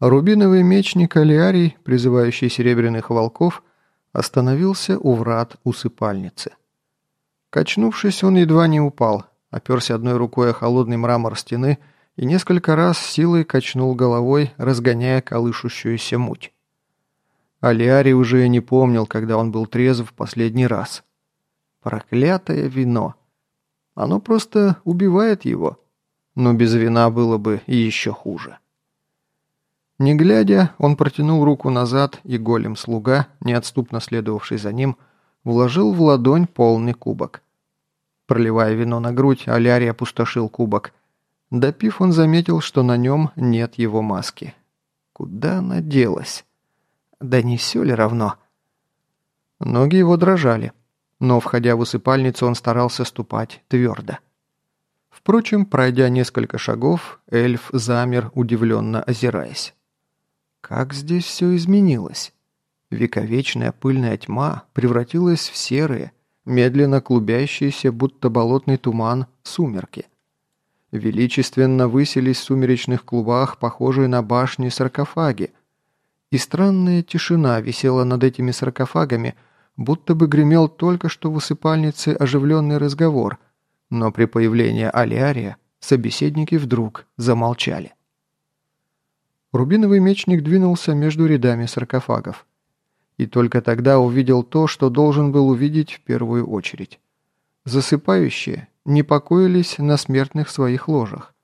Рубиновый мечник Алиарий, призывающий серебряных волков, остановился у врат усыпальницы. Качнувшись, он едва не упал, оперся одной рукой о холодный мрамор стены и несколько раз силой качнул головой, разгоняя колышущуюся муть. Алиарий уже не помнил, когда он был трезв в последний раз. Проклятое вино! Оно просто убивает его. Но без вина было бы еще хуже. Не глядя, он протянул руку назад, и голем слуга, неотступно следовавший за ним, вложил в ладонь полный кубок. Проливая вино на грудь, Алярий опустошил кубок. Допив, он заметил, что на нем нет его маски. Куда она делась? Да не все ли равно? Ноги его дрожали, но, входя в усыпальницу, он старался ступать твердо. Впрочем, пройдя несколько шагов, эльф замер, удивленно озираясь. Как здесь все изменилось? Вековечная пыльная тьма превратилась в серые, медленно клубящиеся, будто болотный туман, сумерки. Величественно высились в сумеречных клубах, похожие на башни саркофаги, и странная тишина висела над этими саркофагами, будто бы гремел только что в усыпальнице оживленный разговор, но при появлении Алиария собеседники вдруг замолчали. Рубиновый мечник двинулся между рядами саркофагов. И только тогда увидел то, что должен был увидеть в первую очередь. Засыпающие не покоились на смертных своих ложах.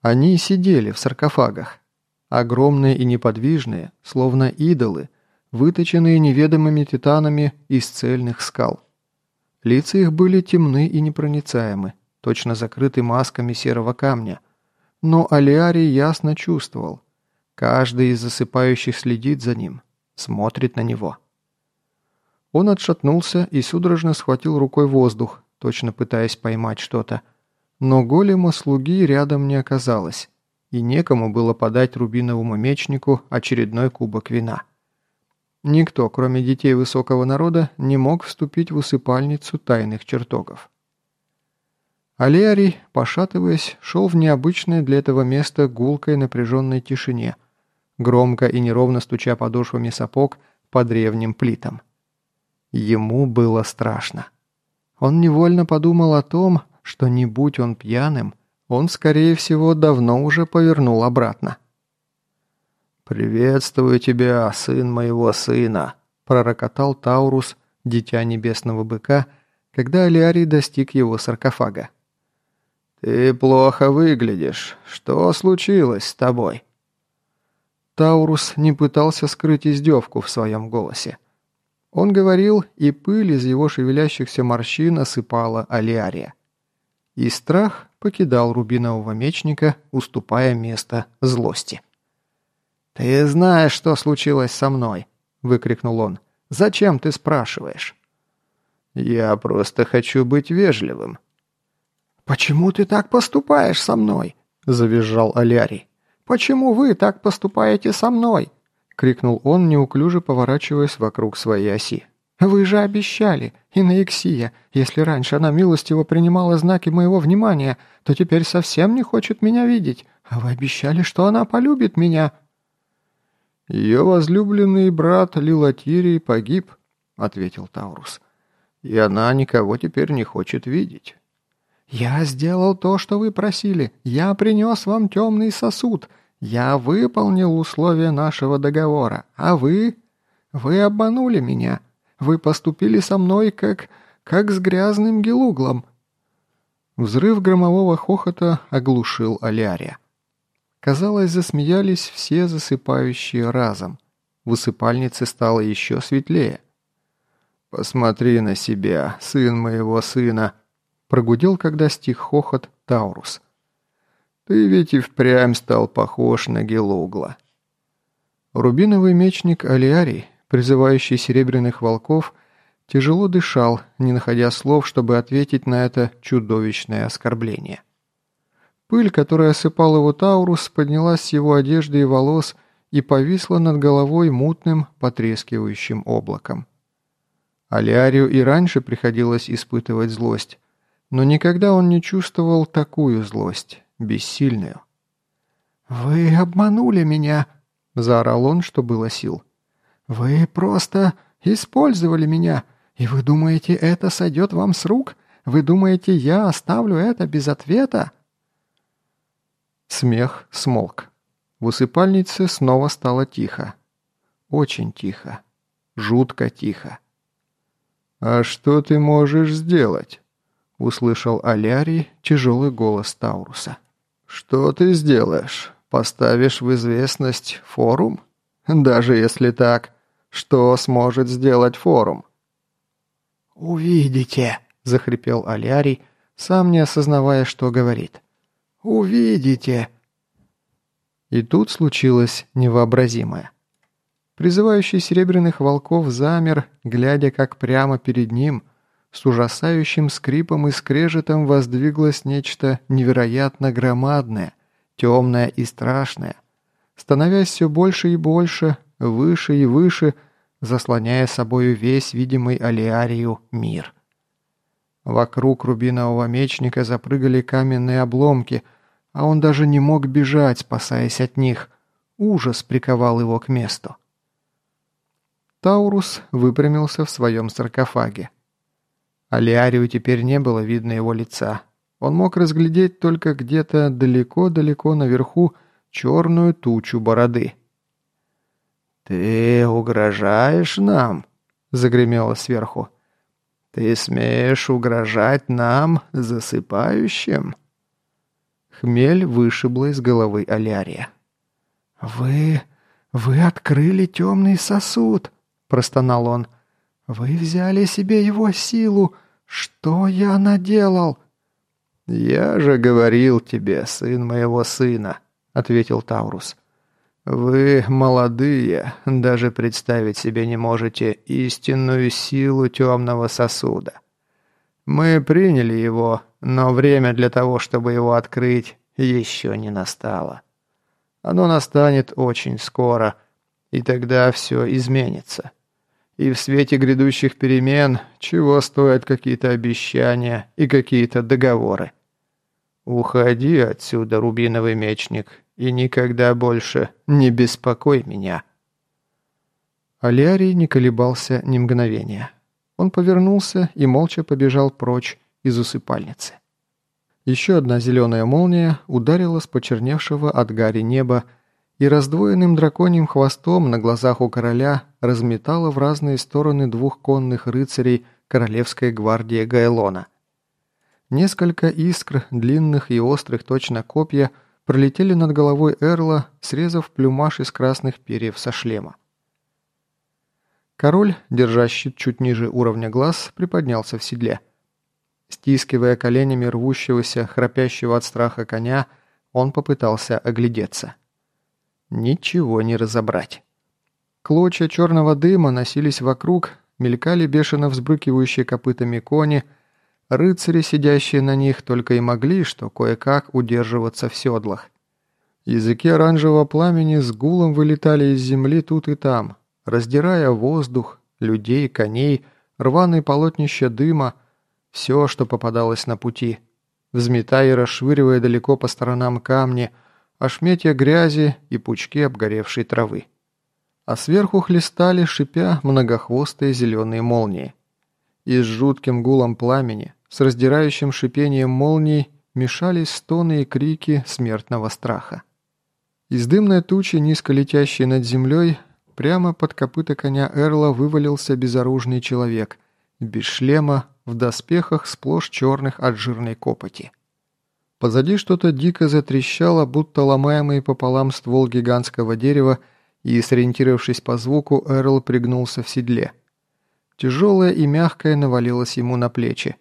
Они сидели в саркофагах, огромные и неподвижные, словно идолы, выточенные неведомыми титанами из цельных скал. Лица их были темны и непроницаемы, точно закрыты масками серого камня. Но Алиарий ясно чувствовал. Каждый из засыпающих следит за ним, смотрит на него. Он отшатнулся и судорожно схватил рукой воздух, точно пытаясь поймать что-то. Но голема слуги рядом не оказалось и некому было подать рубиновому мечнику очередной кубок вина. Никто, кроме детей высокого народа, не мог вступить в усыпальницу тайных чертогов. Алиарий, пошатываясь, шел в необычное для этого места гулкой напряженной тишине, громко и неровно стуча подошвами сапог по древним плитам. Ему было страшно. Он невольно подумал о том, что не будь он пьяным, он, скорее всего, давно уже повернул обратно. «Приветствую тебя, сын моего сына», – пророкотал Таурус, дитя небесного быка, когда Алиарий достиг его саркофага. «Ты плохо выглядишь. Что случилось с тобой?» Таурус не пытался скрыть издевку в своем голосе. Он говорил, и пыль из его шевелящихся морщин осыпала Алиария. И страх покидал рубинового мечника, уступая место злости. «Ты знаешь, что случилось со мной!» – выкрикнул он. «Зачем ты спрашиваешь?» «Я просто хочу быть вежливым». «Почему ты так поступаешь со мной?» – завизжал Алярий. «Почему вы так поступаете со мной?» – крикнул он, неуклюже поворачиваясь вокруг своей оси. «Вы же обещали, Инаиксия, если раньше она милостиво принимала знаки моего внимания, то теперь совсем не хочет меня видеть, а вы обещали, что она полюбит меня». «Ее возлюбленный брат Лилатирий погиб», — ответил Таурус, — «и она никого теперь не хочет видеть». «Я сделал то, что вы просили. Я принес вам темный сосуд. Я выполнил условия нашего договора. А вы? Вы обманули меня. Вы поступили со мной как... как с грязным гелуглом». Взрыв громового хохота оглушил Алярия. Казалось, засмеялись все засыпающие разом. В усыпальнице стало еще светлее. «Посмотри на себя, сын моего сына!» Прогудел, когда стих хохот, Таурус. «Ты ведь и впрямь стал похож на Гелугла». Рубиновый мечник Алиарий призывающий серебряных волков, тяжело дышал, не находя слов, чтобы ответить на это чудовищное оскорбление. Пыль, которая осыпала его Таурус, поднялась с его одежды и волос и повисла над головой мутным, потрескивающим облаком. Алиарию и раньше приходилось испытывать злость, но никогда он не чувствовал такую злость, бессильную. «Вы обманули меня!» – заорал он, что было сил. «Вы просто использовали меня, и вы думаете, это сойдет вам с рук? Вы думаете, я оставлю это без ответа?» Смех смолк. В усыпальнице снова стало тихо. Очень тихо. Жутко тихо. «А что ты можешь сделать?» — услышал Алярий тяжелый голос Тауруса. «Что ты сделаешь? Поставишь в известность форум? Даже если так, что сможет сделать форум?» «Увидите!» — захрипел Алярий, сам не осознавая, что говорит. «Увидите!» И тут случилось невообразимое. Призывающий серебряных волков замер, глядя, как прямо перед ним, с ужасающим скрипом и скрежетом воздвиглось нечто невероятно громадное, темное и страшное, становясь все больше и больше, выше и выше, заслоняя собою весь видимый Алиарию мир. Вокруг рубинового мечника запрыгали каменные обломки, а он даже не мог бежать, спасаясь от них. Ужас приковал его к месту. Таурус выпрямился в своем саркофаге. Алиарию теперь не было видно его лица. Он мог разглядеть только где-то далеко-далеко наверху черную тучу бороды. «Ты угрожаешь нам?» — загремело сверху. «Ты смеешь угрожать нам, засыпающим?» Хмель вышибла из головы Алярия. «Вы... вы открыли темный сосуд!» простонал он. «Вы взяли себе его силу! Что я наделал?» «Я же говорил тебе, сын моего сына», — ответил Таурус. «Вы молодые, даже представить себе не можете истинную силу темного сосуда. Мы приняли его, но время для того, чтобы его открыть, еще не настало. Оно настанет очень скоро, и тогда все изменится». И в свете грядущих перемен, чего стоят какие-то обещания и какие-то договоры. Уходи отсюда, рубиновый мечник, и никогда больше не беспокой меня. Алиарий не колебался ни мгновения. Он повернулся и молча побежал прочь из усыпальницы. Еще одна зеленая молния ударила с почерневшего от гари неба и раздвоенным драконьим хвостом на глазах у короля разметала в разные стороны двух конных рыцарей Королевской гвардии Гайлона. Несколько искр, длинных и острых точно копья, пролетели над головой Эрла, срезав плюмаж из красных перьев со шлема. Король, держа щит чуть ниже уровня глаз, приподнялся в седле. Стискивая коленями рвущегося, храпящего от страха коня, он попытался оглядеться. Ничего не разобрать. Клочья черного дыма носились вокруг, мелькали бешено взбрыкивающие копытами кони, рыцари, сидящие на них, только и могли, что кое-как удерживаться в седлах. Языки оранжевого пламени с гулом вылетали из земли тут и там, раздирая воздух, людей, коней, рваные полотнища дыма, все, что попадалось на пути, взметая и расшвыривая далеко по сторонам камни – ошметья грязи и пучки обгоревшей травы. А сверху хлестали, шипя, многохвостые зеленые молнии. И с жутким гулом пламени, с раздирающим шипением молний, мешались стоны и крики смертного страха. Из дымной тучи, низко летящей над землей, прямо под копыта коня Эрла вывалился безоружный человек, без шлема, в доспехах сплошь черных от жирной копоти. Позади что-то дико затрещало, будто ломаемый пополам ствол гигантского дерева, и, сориентировавшись по звуку, Эрл пригнулся в седле. Тяжелое и мягкое навалилось ему на плечи.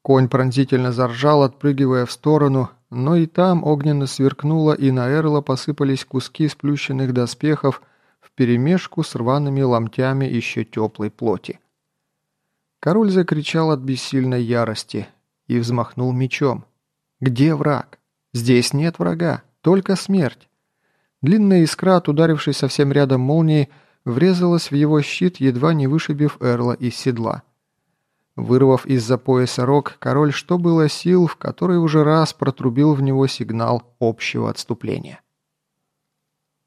Конь пронзительно заржал, отпрыгивая в сторону, но и там огненно сверкнуло, и на Эрла посыпались куски сплющенных доспехов вперемешку с рваными ломтями еще теплой плоти. Король закричал от бессильной ярости и взмахнул мечом. Где враг? Здесь нет врага, только смерть. Длинная искра, от ударившей совсем рядом молнии, врезалась в его щит, едва не вышибив Эрла из седла. Вырвав из-за пояса рог, король что было сил, в который уже раз протрубил в него сигнал общего отступления.